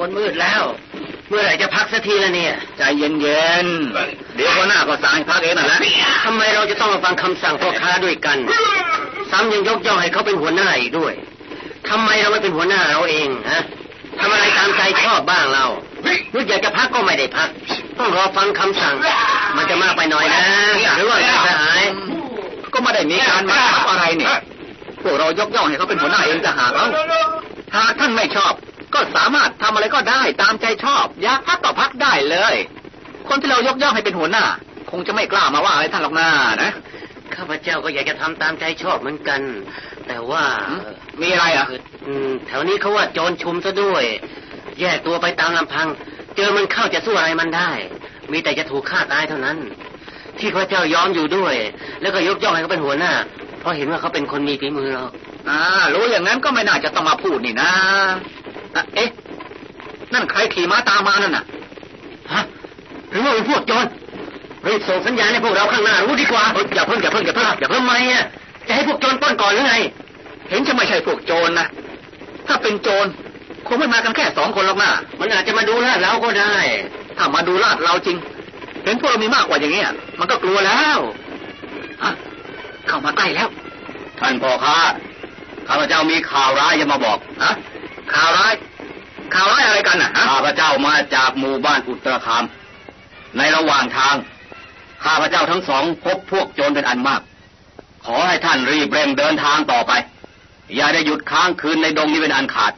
วนมืดแล้ว เมื่อไหร่จะพักสักทีละเนี่ย ใจเย็นๆเดี๋ยวหัวหน้าก็สั่งให้พักเองนั่นแหละทำไมเราจะต้องมาฟังคำสั่งพ่อค้าด้วยกัน ซ้ำยังยกย่องให้เขาเป็นหัวหน้าอีกด้วยทำไมเราไม่เป็นหัวหน้าเราเองฮะทำอะไรตามใจชอบบ้างเรานึกอยากจะพักก็ไม่ได้พัก ต้องรอฟังคำสั่ง มันจะมากไปหน่อยนะหรือว่าจะหาย ก็ไม่ได้มีการมาทับอะไรเนี่ยพวกเรายกย่องให้เขาเป็นหัวหน้าเองจะหากเราหากท่านไม่ชอบ ก็สามารถทำอะไรก็ได้ตามใจชอบ อยากพักก็พักได้เลย คนที่เรายกย่องให้เป็นหัวหน้า คงจะไม่กล้ามาว่าอะไรท่านหรอกนานะข้าพเจ้าก็อยากจะทำตามใจชอบเหมือนกัน แต่ว่ามีอะไรอะอืมแถวนี้เขาว่าโจรชุมซะด้วย แยกตัวไปตามลำพัง เจอมันเข้าจะสู้อะไรมันได้ มีแต่จะถูกฆ่าตายเท่านั้น ที่พระเจ้ายอมอยู่ด้วย แล้วก็ยกย่องให้เขาเป็นหัวหน้า เพราะเห็นว่าเขาเป็นคนมีฝีมือหรอกอ่ารู้อย่างนั้นก็ไม่น่าจะต้องมาพูดนี่นะอะ เอ๊ะ นั่นใครขี่ม้าตามมานั่นน่ะ ฮะ หรือว่าเป็นพวกโจรรีบส่งสัญญาณให้พวกเราข้างหน้ารู้ดีกว่าเอ้ยอย่าเพิ่งอย่าเพิ่งอย่าเพิ่งอย่าเพิ่งทำไมอะจะให้พวกโจรปล้นก่อนหรือไง เห็นจะไม่ใช่พวกโจรนะ ถ้าเป็นโจรคงไม่มากันแค่สองคนหรอกนะมันอาจจะมาดูลาดเราก็ได้ ถ้ามาดูลาดเราจริง เห็นพวกเรามีมากกว่าอย่างเงี้ย มันก็กลัวแล้วฮะเข้ามาใกล้แล้ว ท่านพ่อค้าข้าพเจ้ามีข่าวร้ายจะมาบอกฮะ ข่าวร้ายข่าวร้ายอะไรกันน่ะฮะข้าพเจ้ามาจากหมู่บ้านอุตรคาม ในระหว่างทาง ข้าพเจ้าทั้งสองพบพวกโจรเป็นอันมาก ขอให้ท่านรีบเร่งเดินทางต่อไป อย่าได้หยุดค้างคืนในดงนี้เป็นอันขาด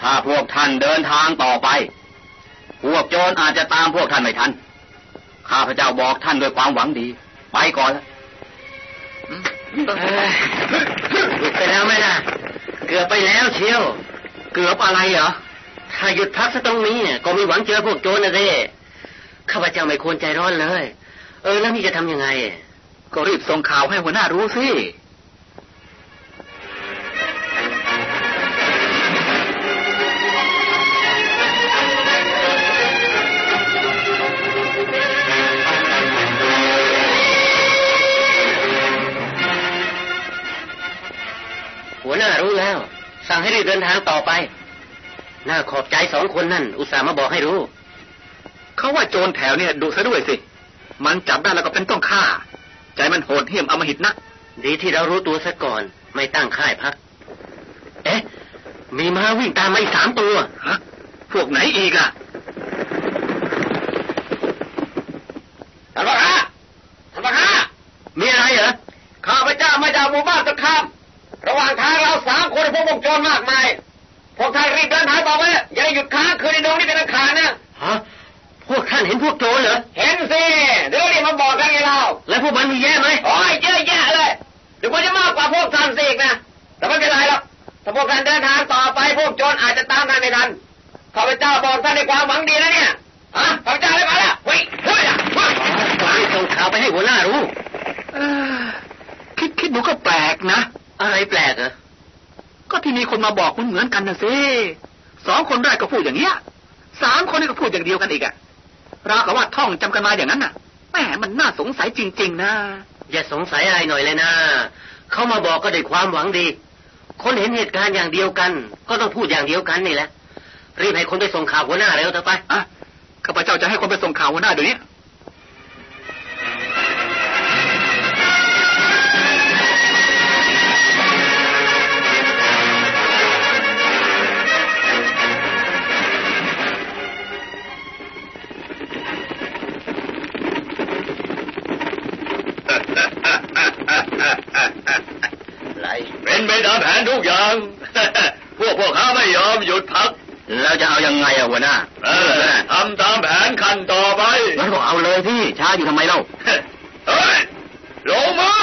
ถ้าพวกท่านเดินทางต่อไป พวกโจรอาจจะตามพวกท่านไม่ทัน ข้าพเจ้าบอกท่านด้วยความหวังดี ไปก่อนแล้วเอ้ยหยุดไปแล้วไหมล่ะเกือบไปแล้วเชียว เกือบอะไรเหรอ ถ้าหยุดพักซะตรงนี้ก็มีหวังเจอพวกโจรนะเด้ข้าพเจ้าไม่ควรใจร้อนเลย เออแล้วนี่จะทำยังไง ก็รีบส่งข่าวให้หัวหน้ารู้สิหัวหน้ารู้แล้ว สั่งให้รีบเดินทางต่อไป น่าขอบใจสองคนนั่น อุตส่าห์มาบอกให้รู้ เขาว่าโจรแถวเนี่ยดุซะด้วยสิ มันจับได้แล้วก็เป็นต้องฆ่า ใจมันโหดเหี้ยมอำมหิตนัก ดีที่เรารู้ตัวซะก่อน ไม่ตั้งค่ายพัก เอ๊ะ มีม้าวิ่งตามมาอีกสามตัวฮะพวกไหนอีกอะท่านพ่อค้าท่านพ่อค้ามีอะไรเหรอข้าพเจ้ามาจากหมู่บ้านตะคาม ระหว่างทางเราสามคนพบวงโจรมากมายพวกท่านรีบเดินทางต่อไปอย่าได้หยุดค้างคืนในดงนี้เป็นอันขาดนะฮะพวกท่านเห็นพวกโจรเหรอเห็นสิเดี๋ยวรีบมาบอกกันไงเราแล้วพวกมันมีแย่ไหมโอ้ยเยอะแยะเลยเดี๋ยวมันจะมากกว่าพวกท่านสิอีกนะแต่ไม่เป็นไรหรอกถ้าพวกท่านเดินทางต่อไปพวกโจรอาจจะตามท่านไม่ทันข้าพเจ้าบอกท่านในความหวังดีนะเนี่ย แปลกเหรอ ก็ที่มีคนมาบอกมันเหมือนกันนะสิสองคนแรกก็พูดอย่างเงี้ย สามคนนี้ก็พูดอย่างเดียวกันอีกอะราวกับว่าท่องจำกันมาอย่างนั้นน่ะแหมมันน่าสงสัยจริง ๆ นะ อย่าสงสัยอะไรหน่อยเลยนะ เขามาบอกก็ด้วยความหวังดี คนเห็นเหตุการณ์อย่างเดียวกัน ก็ต้องพูดอย่างเดียวกันนี่แหละ รีบให้คนไปส่งข่าวหัวหน้าเร็วเถอะไปอะข้าพเจ้าจะให้คนไปส่งข่าวหัวหน้าเดี๋ยวนี้ ไปตามแผนทุกอย่าง พวกพวกเขาไม่ยอมหยุดพัก แล้วจะเอายังไงอะหัวหน้าเออทำตามแผนขั้นต่อไปงั้นก็เอาเลยพี่ช้าอยู่ทำไมเล่าเฮ้ยลงมือ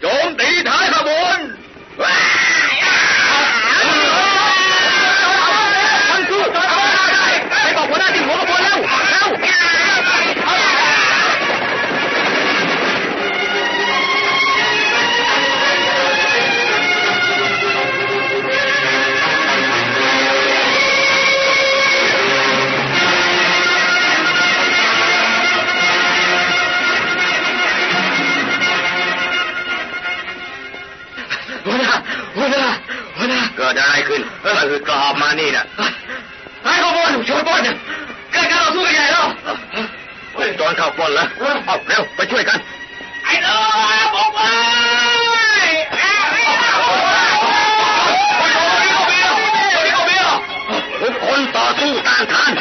โจมตี กิดอะไรขึ้นก็คือกรอบมานี่นะไปขบวนนช่วยปล้นเนี่ยเกิดการต่อสู้กันใหญ่แล้วโจรเข้าปล้นแล้วเอาเร็วไปช่วยกัน ไอ้น้องออกไปทุกคนต่อสู้ต้านทาน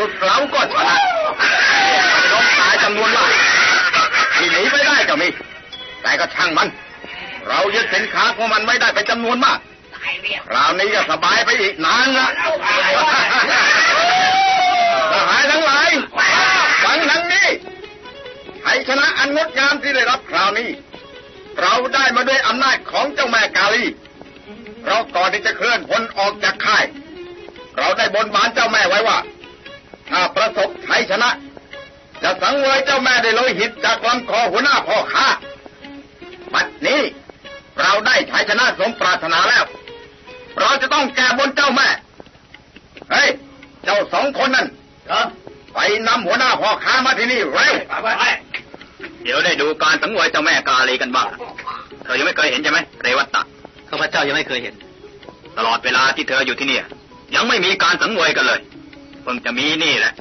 สุดเราก็ชนะน้องตายจำนวนมากที่หนีไม่ได้ก็มี แต่ก็ช่างมัน เรายึดสินค้าของมันไม่ได้เป็นจำนวนมากคราวนี้ก็สบายไปอีกนานละทหารทั้งหลายฟังทางนี้ชัยชนะอันงดงามที่ได้รับคราวนี้ เราได้มาด้วยอำนาจของเจ้าแม่กาลี เราก่อนที่จะเคลื่อนพลออกจากค่าย เราได้บนบานเจ้าแม่ไว้ว่า ถ้าประสบชัยชนะ จะสังเวยเจ้าแม่ได้โลหิตจากลำคอหัวหน้าพ่อข้าบัดนี้เราได้ชัยชนะสมปรารถนาแล้ว เราจะต้องแก้บนเจ้าแม่ เฮ้ย เจ้าสองคนนั่นไปนำหัวหน้าพ่อค้ามาที่นี่เร็วเดี๋ยวได้ดูการสังเวยเจ้าแม่กาลีกันบ้างเธอยังไม่เคยเห็นใช่ไหมเรวัตตะข้าพเจ้ายังไม่เคยเห็น ตลอดเวลาที่เธออยู่ที่นี่ยังไม่มีการสังเวยกันเลย เพิ่งจะมีนี่แหละ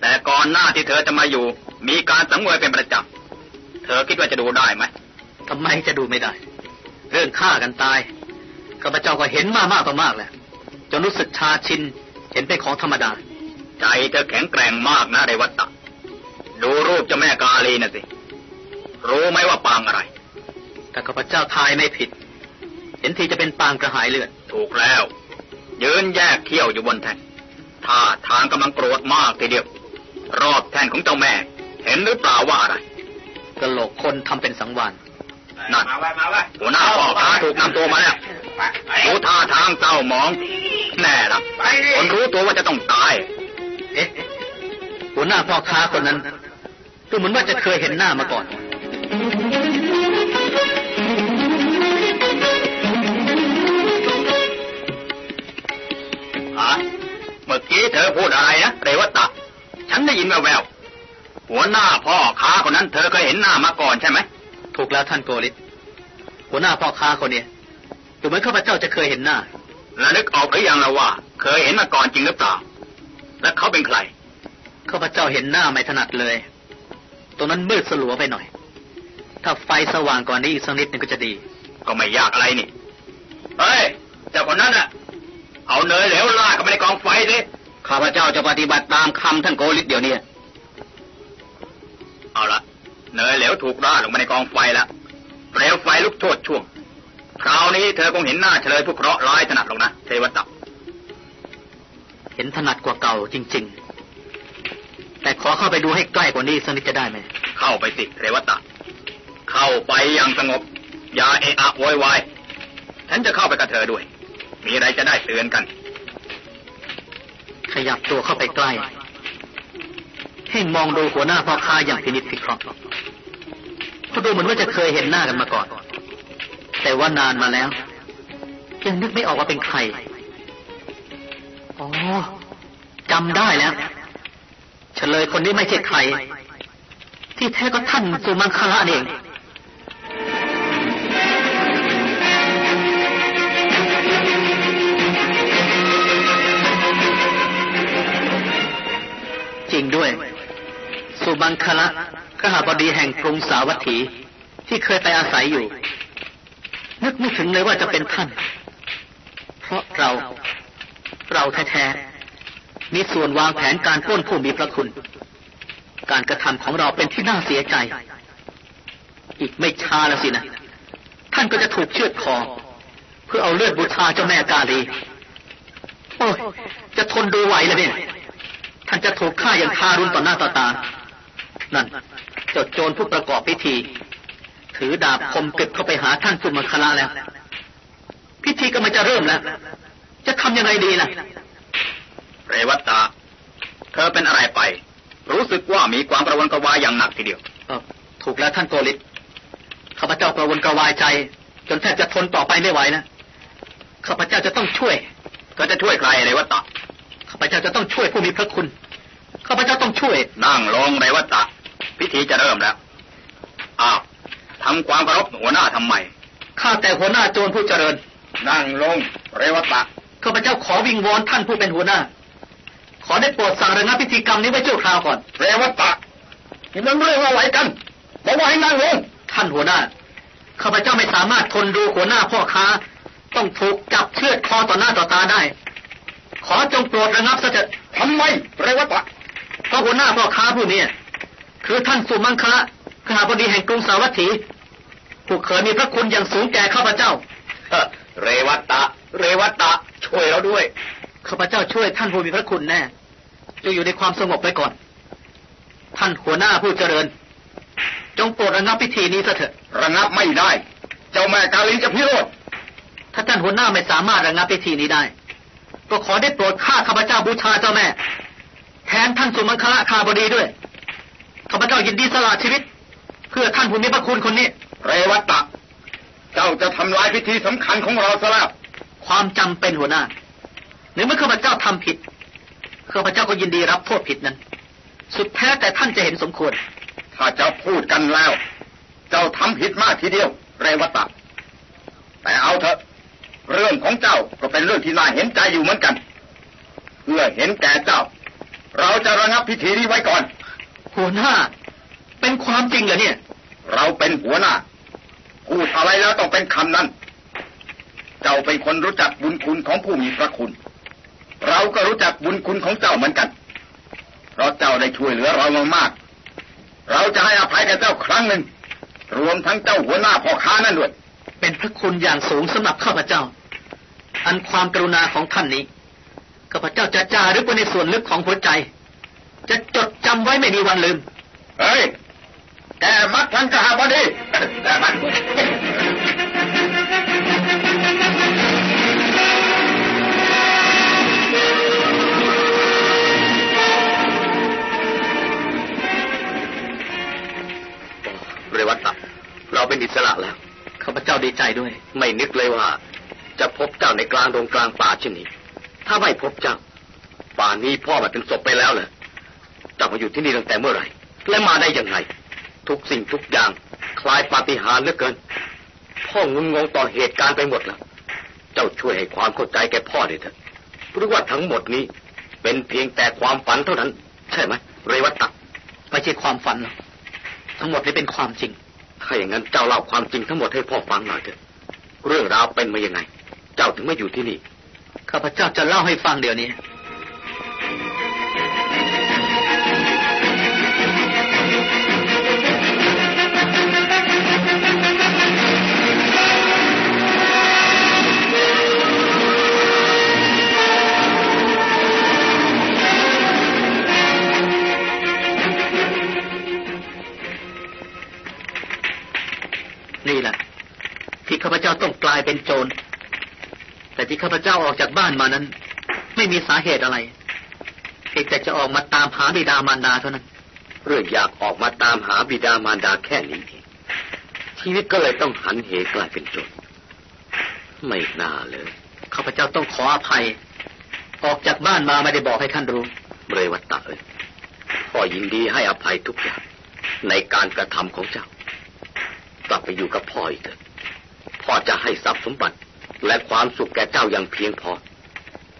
แต่ก่อนหน้าที่เธอจะมาอยู่ มีการสังเวยเป็นประจำ เธอคิดว่าจะดูได้ไหมทำไมจะดูไม่ได้ เรื่องฆ่ากันตายข้าพเจ้าก็เห็นมากมากต่อมากแหละจนรู้สึกชาชิน เห็นเป็นของธรรมดา ใจเธอแข็งแกร่งมากนะเรวัตตะ ดูรูปเจ้าแม่กาลีน่ะสิ รู้ไหมว่าปางอะไร แต่ข้าพเจ้าทายไม่ผิด เห็นทีจะเป็นปางกระหายเลือด ถูกแล้ว ยืนแยกเขี้ยวอยู่บนแท่น ท่าทางกำลังโกรธมากทีเดียว รอบแท่นของเจ้าแม่ เห็นหรือเปล่าว่าอะไรกระโหลกคนทำเป็นสังวานนั่นหัวหน้าพ่อค้าถูกนำตัวมาแล้วดูท่าทางเศร้าหมอง แน่ละคนรู้ตัวว่าจะต้องตายเอ๊ะหัวหน้าพ่อค้าคนนั้นดูเหมือนว่าจะเคยเห็นหน้ามาก่อน เมื่อกี้เธอพูดอะไรนะเรวัตตะฉันได้ยินแววๆหัวหน้าพ่อค้าคนนั้นเธอเคยเห็นหน้ามาก่อนใช่ไหมถูกแล้วท่านโกริตหัวหน้าพ่อค้าคนเนี้ยดูเหมือนข้าพเจ้าจะเคยเห็นหน้าแล้วนึกออกหรือยังล่ะว่า เคยเห็นมาก่อนจริงหรือเปล่าและเขาเป็นใครข้าพเจ้าเห็นหน้าไม่ถนัดเลย ตรงนั้นมืดสลัวไปหน่อย ถ้าไฟสว่างกว่อนนี้อีกสักนิดนึงก็จะดี ก็ไม่ยากอะไรนี่เฮ้ยเจ้าคนนั้นน่ะ เอาเนยเหลวลากเข้าไปในกองไฟสิ ข้าพเจ้าจะปฏิบัติตามคำท่านโกลิตเดี๋ยวนี้ เอาละเนยเหลวถูกราดลงมาในกองไฟแล้วเปลวไฟลุกโชดช่วง คราวนี้เธอคงเห็นหน้าเฉลยผู้เคราะห์ร้ายถนัดหรอกนะเทวตับเห็นถนัดกว่าเก่าจริง ๆ แต่ขอเข้าไปดูให้ใกล้กว่านี้สักนิดจะได้ไหม เข้าไปสิเรวัตตะ เข้าไปอย่างสงบ อย่าเอะอะโวยวาย ฉันจะเข้าไปกับเธอด้วย มีอะไรจะได้เตือนกัน ขยับตัวเข้าไปใกล้ ให้มองดูหัวหน้าพ่อค้าอย่างพินิจพิเคราะห์เขาดูเหมือนว่าจะเคยเห็นหน้ากันมาก่อน แต่ว่านานมาแล้ว ยังนึกไม่ออกว่าเป็นใคร อ๋อจำได้แล้วเฉลยคนนี้ไม่ใช่ใคร ที่แท้ก็ท่านสุมังคละเอง บังคละขหาบดีแห่งกรุงสาวัตถีที่เคยไปอาศัยอยู่ นึกไม่ถึงเลยว่าจะเป็นท่าน เพราะเราเราแท้ๆมีส่วนวางแผนการป้นผู้มีพระคุณ การกระทำของเราเป็นที่น่าเสียใจ อีกไม่ช้าแล้วสินะ ท่านก็จะถูกเชือดคอ เพื่อเอาเลือดบูชาเจ้าแม่กาลีโอ้ยจะทนดูไหวเลยเนี่ย ท่านจะถูกฆ่าอย่างทารุณต่อหน้าต่อตา นั่นเจ้าโจรผู้ประกอบพิธี ถือดาบคมกึบเข้าไปหาท่านสุมังคละแล้ว พิธีก็มันจะเริ่มแล้ว จะทำยังไงดีล่ะ เรวัตตา เธอเป็นอะไรไป รู้สึกว่ามีความประวนกระวายอย่างหนักทีเดียวเอ่อถูกแล้วท่านโกฤษข้าพเจ้ากระวนกระวายใจ จนแทบจะทนต่อไปไม่ไหวแล้วข้าพเจ้าจะต้องช่วยเธอจะช่วยใครเรวัตตาข้าพเจ้าจะต้องช่วยผู้มีพระคุณข้าพเจ้าต้องช่วย นั่งลงเรวัตตา พิธีจะเริ่มแล้วอ้าวทำความเคารพหัวหน้าทำไมข้าแต่หัวหน้าโจรผู้เจริญ นั่งลง เรวัตตาข้าพเจ้าขอวิงวอนท่านผู้เป็นหัวหน้า ขอได้โปรดสั่งระงับพิธีกรรมนี้ไว้ชั่วคราวก่อน เรวัตตานี่มันเรื่องอะไรกันบอกว่าให้นั่งลงท่านหัวหน้าข้าพเจ้าไม่สามารถทนดูหัวหน้าพ่อค้า ต้องถูกจับเชือดคอต่อหน้าต่อตาได้ ขอจงโปรดระงับซะเถิดทำไมเรวัตตาเพราะหัวหน้าพ่อค้าผู้นี้ คือท่านสุมังคละข้าบดีแห่งกรุงสาวัตถีผู้เคยมีพระคุณอย่างสูงแก่ข้าพเจ้าเอ่อเรวัตตาเรวัตตาช่วยเราด้วย ข้าพเจ้าช่วยท่านผู้มีพระคุณแน่จะอยู่ในความสงบไปก่อน ท่านหัวหน้าผู้เจริญ จงโปรดระงับพิธีนี้ซะเถิดระงับไม่ได้ เจ้าแม่กาลีจะพิโรธถ้าท่านหัวหน้าไม่สามารถระงับพิธีนี้ได้ ก็ขอได้โปรดฆ่าข้าพเจ้าบูชาเจ้าแม่ แทนท่านสุมังคละคาบดีด้วย ข้าพเจ้ายินดีสละชีวิต เพื่อท่านผู้มีพระคุณคนนี้เรวัตตะ เจ้าจะทำลายพิธีสำคัญของเราซะแล้วความจำเป็นหัวหน้าหรือเมื่อข้าพเจ้าทำผิดข้าพเจ้าก็ยินดีรับโทษผิดนั้น สุดแท้แต่ท่านจะเห็นสมควร ถ้าเจ้าพูดกันแล้ว เจ้าทำผิดมากทีเดียว เรวัตตะแต่เอาเถอะ เรื่องของเจ้าก็เป็นเรื่องที่น่าเห็นใจอยู่เหมือนกัน เพื่อเห็นแก่เจ้า เราจะระงับพิธีนี้ไว้ก่อน หัวหน้า เป็นความจริงเหรอเนี่ย เราเป็นหัวหน้าพูดอะไรแล้วต้องเป็นคำนั้น เจ้าเป็นคนรู้จักบุญคุณของผู้มีพระคุณ เราก็รู้จักบุญคุณของเจ้าเหมือนกัน เพราะเจ้าได้ช่วยเหลือเรามามาก เราจะให้อภัยแก่เจ้าครั้งหนึ่ง รวมทั้งเจ้าหัวหน้าพ่อค้านั่นด้วย เป็นพระคุณอย่างสูงสำหรับข้าพเจ้า อันความกรุณาของท่านนี้ข้าพเจ้าจะจารึกไว้ในส่วนลึกของหัวใจ จะจดจำไว้ไม่มีวันลืม เฮ้ย แกมัดทันกหาบดีแต่มันเรวัตตะเราเป็นอิสระแล้ว ข้าพเจ้าดีใจด้วย ไม่นึกเลยว่า จะพบเจ้าในกลางดงกลางป่าเช่นนี้ ถ้าไม่พบเจ้า ป่านนี้พ่อมันเป็นศพไปแล้วเลย เจ้ามาอยู่ที่นี่ตั้งแต่เมื่อไหร่ และมาได้ยังไงทุกสิ่งทุกอย่าง คล้ายปาฏิหาริย์เหลือเกิน พ่องุนงงต่อเหตุการณ์ไปหมดแล้ว เจ้าช่วยให้ความเข้าใจแก่พ่อด้วยเถอะหรือว่าทั้งหมดนี้ เป็นเพียงแต่ความฝันเท่านั้น ใช่ไหมเรวัตตะไม่ใช่ความฝันหรอกทั้งหมดนี้เป็นความจริง ถ้าอย่างนั้นเจ้าเล่าความจริงทั้งหมดให้พ่อฟังหน่อยเถอะ เรื่องราวเป็นมายังไง เจ้าถึงมาอยู่ที่นี่ ข้าพเจ้าจะเล่าให้ฟังเดี๋ยวนี้นี่าต้องกลายเป็นโจร แต่ที่ข้าพเจ้าออกจากบ้านมานั้น ไม่มีสาเหตุอะไรเพียงแต่จะออกมาตามหาบิดามารดาเท่านั้น เรื่องอยากออกมาตามหาบิดามารดาแค่นี้เองชีวิตก็เลยต้องหันเหกลายเป็นโจร ไม่น่าเลยข้าพเจ้าต้องขออภัย ออกจากบ้านมาไม่ได้บอกให้ท่านรู้เรวัตตะเอ้ยพ่อยินดีให้อภัยทุกอย่างในการกระทำของเจ้ากลับไปอยู่กับพ่ออีกเถอะ พ่อจะให้ทรัพย์สมบัติ และความสุขแก่เจ้าอย่างเพียงพอ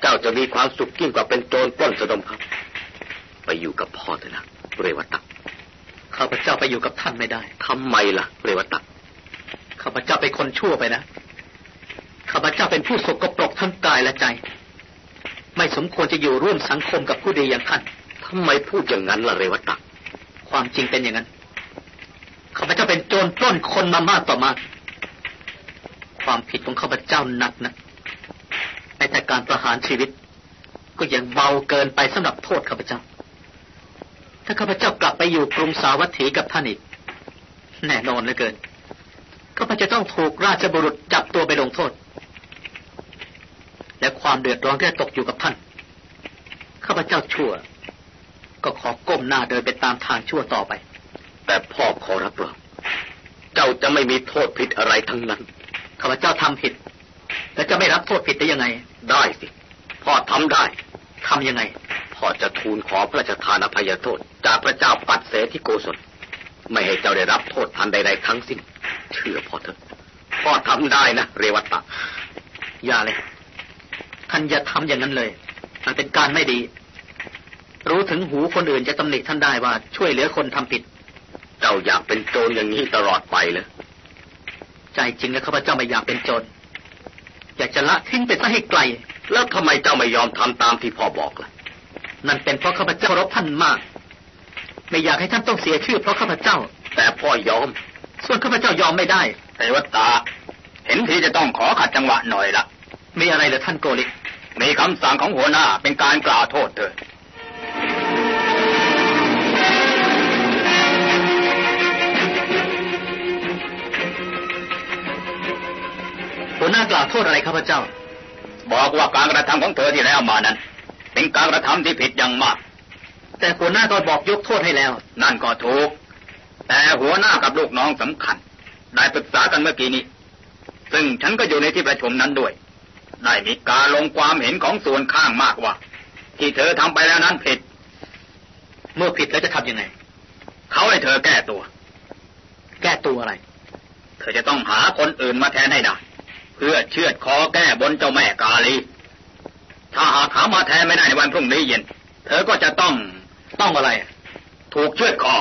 เจ้าจะมีความสุขยิ่งกว่าเป็นโจรปล้นสะดมครับไปอยู่กับพ่อเถอะนะเรวัตตะข้าพเจ้าไปอยู่กับท่านไม่ได้ทำไมล่ะ เรวัตตะข้าพเจ้าเป็นคนชั่วไปนะข้าพเจ้าเป็นผู้สกปรกทั้งกายและใจ ไม่สมควรจะอยู่ร่วมสังคมกับผู้ดีอย่างท่านทำไมพูดอย่างนั้นล่ะเรวัตตะความจริงเป็นอย่างนั้นข้าพเจ้าเป็นโจรปล้นคนมามากต่อมาก ความผิดของข้าพเจ้าหนักนะแม้แต่การประหารชีวิต ก็ยังเบาเกินไปสำหรับโทษข้าพเจ้า ถ้าข้าพเจ้ากลับไปอยู่กรุงสาวัตถีกับท่านอีก แน่นอนเหลือเกินข้าพเจ้าต้องถูกราชบุรุษจับตัวไปลงโทษ และความเดือดร้อนที่ตกอยู่กับท่านข้าพเจ้าชั่ว ก็ขอก้มหน้าเดินไปตามทางชั่วต่อไป แต่พ่อขอรับรองเจ้าจะไม่มีโทษผิดอะไรทั้งนั้น ข้าพเจ้าทำผิด และจะไม่รับโทษผิดได้ยังไง ได้สิพ่อทำได้ทำยังไงพ่อจะทูลขอพระราชทานอภัยโทษ จากพระเจ้าปัดเสที่โกศลไม่ให้เจ้าได้รับโทษทันใดๆทั้งสิ้น เชื่อพ่อเถอะพ่อทำได้นะเรวัตตะอย่าเลยท่านอย่าทำอย่างนั้นเลย มันเป็นการไม่ดี รู้ถึงหูคนอื่นจะตำหนิท่านได้ว่าช่วยเหลือคนทำผิด เจ้าอยากเป็นโจรอย่างนี้ตลอดไปเลย ใจจริงแล้วข้าพเจ้าไม่อยากเป็นโจรอยากจะละทิ้งไปซะให้ไกล แล้วทำไมเจ้าไม่ยอมทำตามที่พ่อบอกล่ะ นั่นเป็นเพราะข้าพเจ้าเคารพท่านมาก ไม่อยากให้ท่านต้องเสียชื่อ เพราะข้าพเจ้า แต่พ่อยอม ส่วนข้าพเจ้ายอมไม่ได้เรวัตตา เห็นทีจะต้องขอขัดจังหวะหน่อยละมีอะไรเหรือท่านโกลิกมีคำสั่งของหัวหน้าเป็นการกล่าวโทษเธอ หัวหน้ากล่าวโทษอะไรข้าพเจ้า บอกว่าการกระทำของเธอที่แล้วมานั้น เป็นการกระทำที่ผิดอย่างมาก แต่หัวหน้าก็บอกยกโทษให้แล้ว นั่นก็ถูก แต่หัวหน้ากับลูกน้องสำคัญ ได้ปรึกษากันเมื่อกี้นี้ ซึ่งฉันก็อยู่ในที่ประชุมนั้นด้วย ได้มีการลงความเห็นของส่วนข้างมากว่า ที่เธอทำไปแล้วนั้นผิด เมื่อผิดแล้วจะทำยังไง เขาให้เธอแก้ตัว แก้ตัวอะไร เธอจะต้องหาคนอื่นมาแทนให้ได้ เพื่อเชือดคอแก้บนเจ้าแม่กาลี ถ้าหากหามาแทนไม่ได้ในวันพรุ่งนี้เย็น เธอก็จะต้องต้องอะไร ถูกเชือดคอ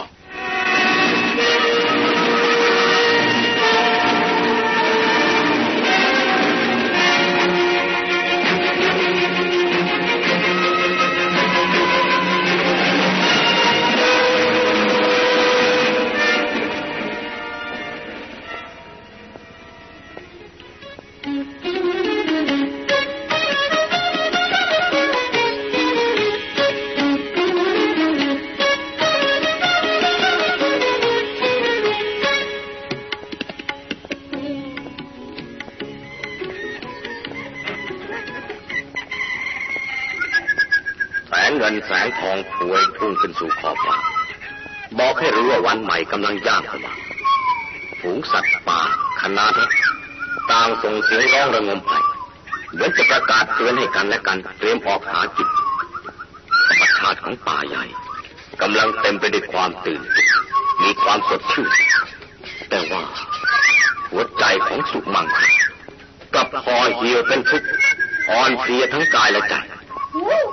พุ่งขึ้นสู่ขอบฟ้าบอกให้รู้ว่าวันใหม่กำลังย่างเข้ามาฝูงสัตว์ป่าขนาดต่างส่งเสียงร้องระงมไปเหมือนจะประกาศเตือนให้กันและกันเตรียมออกหากินธรรมชาติของป่าใหญ่กำลังเต็มไปด้วยความตื่น มีความสดชื่น แต่ว่า หัวใจของสุมังคกลับพอเหี่ยวเป็นทุกข์อ่อนเพลียทั้งกายและใจ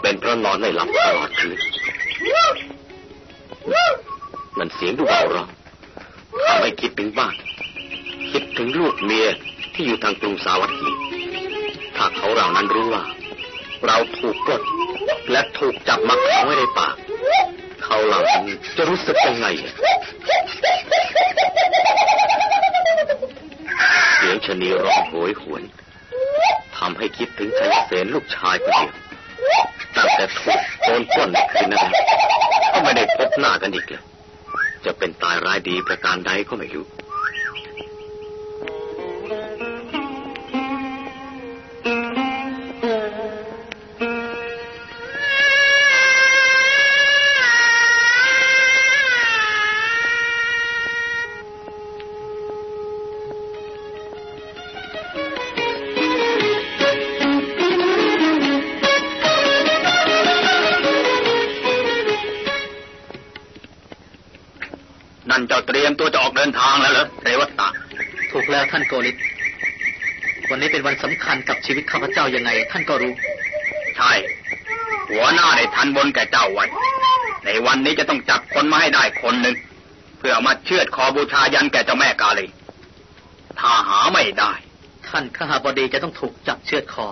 เป็นเพราะนอนไม่หลับตลอดคืน มันเสียงดูเบาเราทำให้คิดถึงบ้าน คิดถึงลูกเมียที่อยู่ทางกรุงสาวัตถี ถ้าเขาเหล่านั้นรู้ว่า เราถูกปล้นและถูกจับมาขังไว้ในป่า เขาเหล่านั้นจะรู้สึกยังไงเสียงชนีร้องโหยหวนทำให้คิดถึงชัยเสนลูกชายคนเดียว ตั้งแต่ถูกโดนปล้นคืนนั้นก็ไม่ได้พบหน้ากันอีกเลยจะเป็นตายร้ายดีประการใดก็ไม่รู้ เป็นวันสำคัญกับชีวิตข้าพเจ้ายังไง ท่านก็รู้ ใช่ หัวหน้าได้ทันบนแก่เจ้าไว้ ในวันนี้จะต้องจับคนมาให้ได้คนหนึ่งเพื่อมาเชือดคอบูชายันแก่เจ้าแม่กาลีถ้าหาไม่ได้ ท่านข้าบดีจะต้องถูกจับเชือดคอ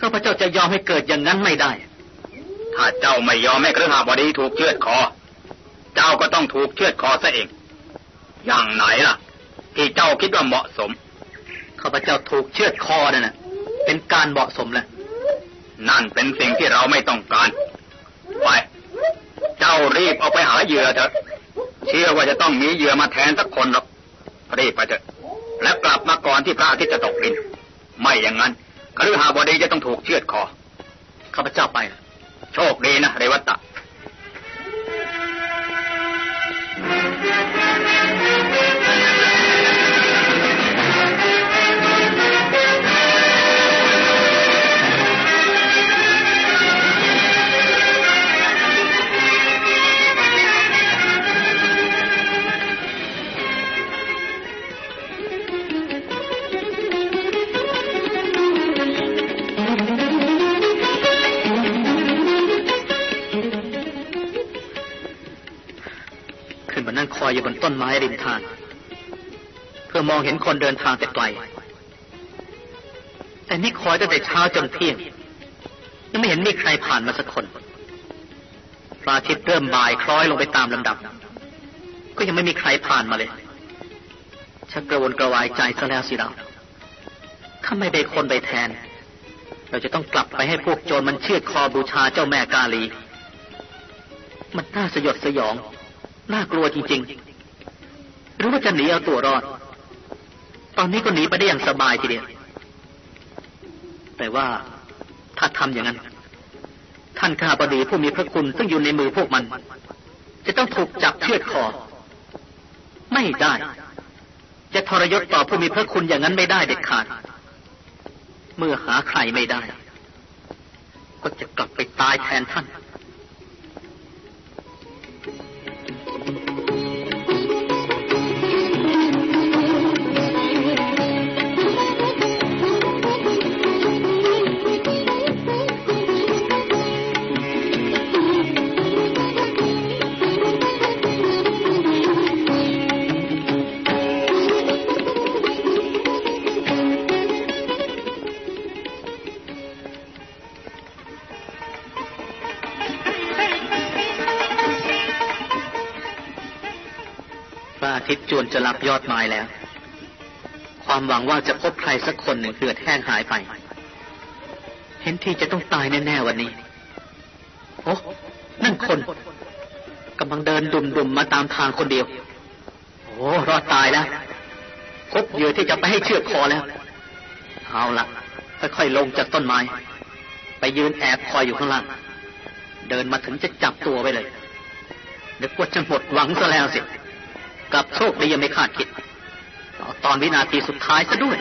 ข้าพเจ้าจะยอมให้เกิดอย่างนั้นไม่ได้ ถ้าเจ้าไม่ยอมให้เครือหาบดีถูกเชือดคอ เจ้าก็ต้องถูกเชือดคอซะเอง อย่างไหนล่ะ ที่เจ้าคิดว่าเหมาะสม ข้าพเจ้าถูกเชือดคอนั่นนะเป็นการเหมาะสมแล้วนั่นเป็นสิ่งที่เราไม่ต้องการ ไป เจ้ารีบเอาไปหาเหยื่อเถอะเชื่อว่าจะต้องมีเหยื่อมาแทนสักคนหรอกรีบไปเถอะและกลับมาก่อนที่พระอาทิตย์จะตกดิน ไม่อย่างนั้นคฤหาบดีจะต้องถูกเชือดคอข้าพเจ้าไป โชคดีนะเรวัตตะ ต้นไม้ริมทาง เพื่อมองเห็นคนเดินทางแต่ไกล แต่นี่คอยตั้งแต่เช้าจนเที่ยง ยังไม่เห็นมีใครผ่านมาสักคนพระอาทิตย์เริ่มบ่ายคล้อยลงไปตามลำดับ ก็ยังไม่มีใครผ่านมาเลย ชักกระวนกระวายใจซะแล้วสิเราถ้าไม่ได้คนไปแทน เราจะต้องกลับไปให้พวกโจรมันเชือดคอบูชาเจ้าแม่กาลี มันน่าสยดสยอง น่ากลัวจริง ๆ หรือว่าจะหนีเอาตัวรอด ตอนนี้ก็หนีไปได้อย่างสบายทีเดียว แต่ว่าถ้าทำอย่างนั้น ท่านข้าบดีผู้มีพระคุณซึ่งอยู่ในมือพวกมัน จะต้องถูกจับเชือดคอ ไม่ได้ จะทรยศต่อผู้มีพระคุณอย่างนั้นไม่ได้เด็ดขาด เมื่อหาใครไม่ได้ ก็จะกลับไปตายแทนท่าน จะรับยอดไม้แล้ว ความหวังว่าจะพบใครสักคนหนึ่งเหือดแห้งหายไป เห็นที่จะต้องตายแน่ๆวันนี้ โอ้นั่นคนกำลังเดินดุมๆมาตามทางคนเดียว โอ้รอดตายแล้วพบเหยื่อที่จะไปให้เชือดคอแล้ว เอาละค่อยๆลงจากต้นไม้ ไปยืนแอบคอยอยู่ข้างล่าง เดินมาถึงจะจับตัวไปเลยนึกว่าจะหมดหวังซะแล้วสิ กับโชคดียังไม่คาดคิด ตอนวินาทีสุดท้ายซะด้วย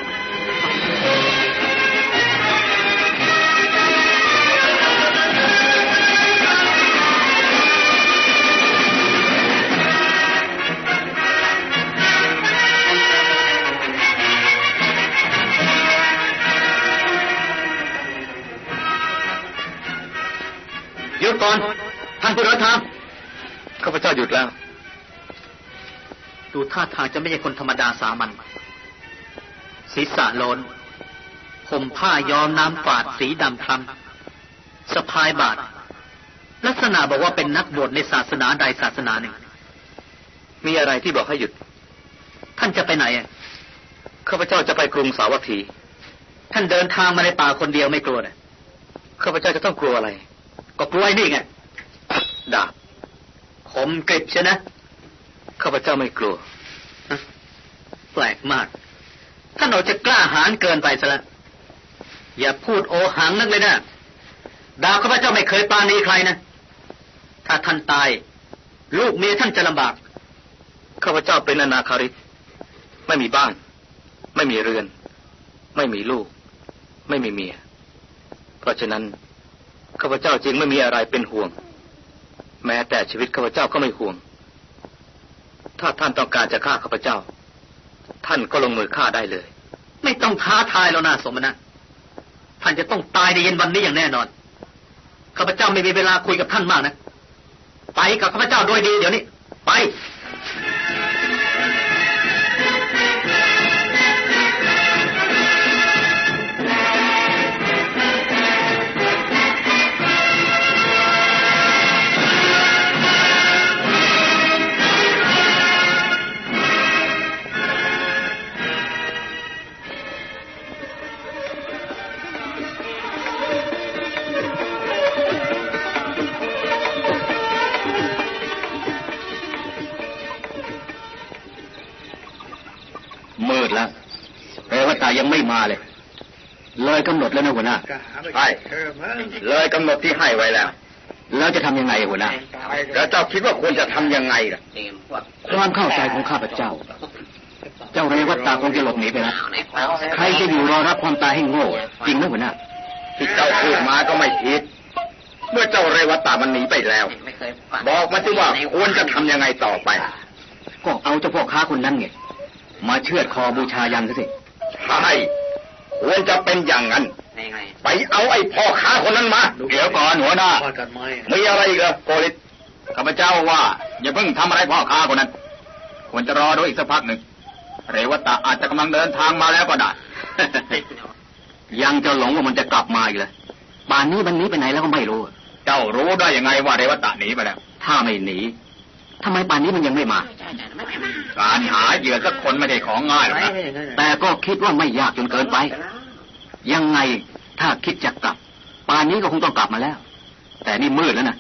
าทางจะไม่ใช่คนธรรมดาสามัญศีรษะโลนห่มผ้าย้อมน้ำฝาดสีดำคล้ำสะพายบาท ลักษณะบอกว่าเป็นนักบวชในศาสนาใดศาสนาหนึ่ง มีอะไรที่บอกให้หยุด ท่านจะไปไหนอะข้าพเจ้าจะไปกรุงสาวัตถี ท่านเดินทางมาในป่าคนเดียวไม่กลัวเลยข้าพเจ้าจะต้องกลัวอะไร ก็กลัวไอ้นี่ไงดาบคมกริบใช่นะข้าพเจ้าไม่กลัวแป ลกมาก ท่านออกจะกล้าหาญเกินไปซะแล้วอย่าพูดโอหังนักเลยนะ ดาวข้าพเจ้าไม่เคยปาณีใครนะ ถ้าท่านตาย ลูกเมียท่านจะลำบาก ข้าพเจ้าเป็นอนาคาริกไม่มีบ้าน ไม่มีเรือน ไม่มีลูก ไม่มีเมีย เพราะฉะนั้นข้าพเจ้าจึงไม่มีอะไรเป็นห่วง แม้แต่ชีวิตข้าพเจ้าก็ไม่ห่วง ถ้าท่านต้องการจะฆ่าข้าพเจ้า ท่านก็ลงมือฆ่าได้เลย ไม่ต้องท้าทายแล้วนะสมณะท่านจะต้องตายในเย็นวันนี้อย่างแน่นอนข้าพเจ้าไม่มีเวลาคุยกับท่านมากนะ ไปกับข้าพเจ้าโดยดีเดี๋ยวนี้ ไป นดแล้วนะหัวหน้าใช่เลยกำหนดที่ให้ไว้แล้ว แล้วจะทำยังไงหัวหน้าแล้วเจ้าคิดว่าควรจะทำยังไงล่ะความเข้าใจของข้าพเจ้า เจ้าเรวัตตาคงจะหลบหนีไปแล้วใครจะอยู่รอรับความตายให้โง่จริงไหมหัวหน้าที่เจ้าพูดมาก็ไม่ผิดเมื่อเจ้าเรวัตตามันหนีไปแล้ว บอกมาสิว่าควรจะทำยังไงต่อไป ก็เอาเจ้าพ่อค้าคนนั้นไงมาเชือดคอบูชายันซะสิใช่ควรจะเป็นอย่างนั้น ไปเอาไอ้พ่อค้าคนนั้นมา เดี๋ยวก่อนหัวหน้ามีอะไรอีกเหรอโกริตข้าพเจ้าว่า อย่าเพิ่งทำอะไรพ่อค้าคนนั้น ควรจะรอดูอีกสักพักหนึ่ง เรวัตตาอาจจะกำลังเดินทางมาแล้วก็ได้ ยังจะหลงว่ามันจะกลับมาอีกเลยป่านนี้มันหนีไปไหนแล้วก็ไม่รู้ เจ้ารู้ได้ยังไงว่าเรวัตตาหนีไปแล้ว ถ้าไม่หนีทำไมป่านนี้มันยังไม่มา การหาเหยื่อสักคนไม่ได้ของง่ายหรอกนะแต่ก็คิดว่าไม่ยากจนเกินไป ยังไงถ้าคิดจะกลับป่านนี้ก็คงต้องกลับมาแล้ว แต่นี่มืดแล้วนะ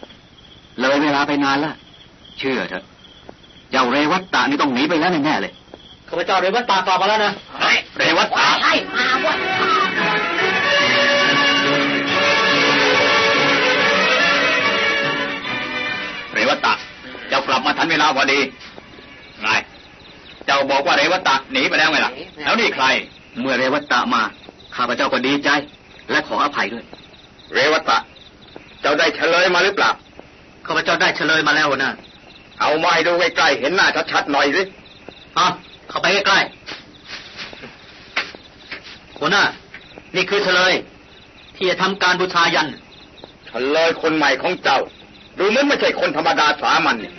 เลยเวลาไปนานแล้วเชื่อเถอะเจ้าเรวัตตานี่ต้องหนีไปแล้วแน่ๆเลยข้าพเจ้าเรวัตตากลับมาแล้วนะเรวัตตาใช่มาว่ะเรวัตตาเจ้ากลับมาทันเวลาพอดีไงเจ้าบอกว่าเรวัตตาหนีไปแล้วไงล่ะ แล้วนี่ใคร เมื่อเรวัตตามา ข้าพเจ้าก็ดีใจ และขออภัยด้วย เรวัตตะ เจ้าได้เฉลยมาหรือเปล่าข้าพเจ้าได้เฉลยมาแล้วนะเอาไม้ดูใกล้ๆเห็นหน้าชัดๆหน่อยสิอะเข้าไปใกล้ๆหัวหน้า นี่คือเฉลย ที่จะทำการบูชายันเฉลยคนใหม่ของเจ้า ดูเหมือนไม่ใช่คนธรรมดาสามัญนี่